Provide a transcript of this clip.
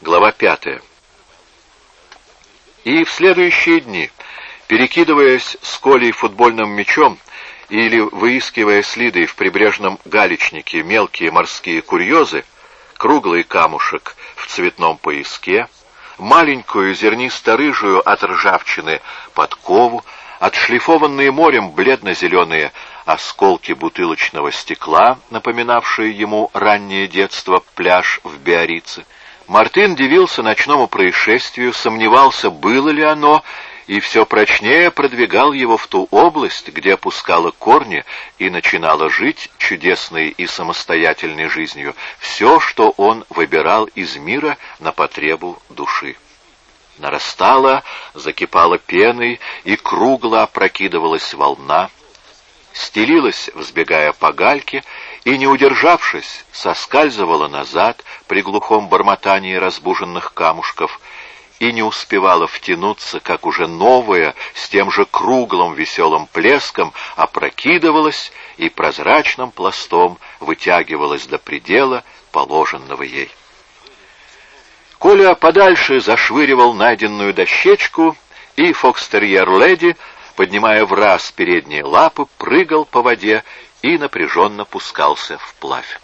Глава пятая. И в следующие дни, перекидываясь с Колей футбольным мячом или выискивая следы в прибрежном галечнике мелкие морские курьезы, круглый камушек в цветном пояске, маленькую зернисто-рыжую от ржавчины подкову, отшлифованные морем бледно-зеленые осколки бутылочного стекла, напоминавшие ему раннее детство пляж в Биорице. Мартын дивился ночному происшествию, сомневался, было ли оно, и все прочнее продвигал его в ту область, где опускало корни и начинало жить чудесной и самостоятельной жизнью, все, что он выбирал из мира на потребу души. Нарастала, закипала пеной, и кругло опрокидывалась волна, стелилась, взбегая по гальке, и, не удержавшись, соскальзывала назад при глухом бормотании разбуженных камушков, и не успевала втянуться, как уже новая, с тем же круглым веселым плеском, опрокидывалась и прозрачным пластом вытягивалась до предела, положенного ей. Коля подальше зашвыривал найденную дощечку, и фокстерьер-леди, поднимая в раз передние лапы, прыгал по воде и напряженно пускался вплавь.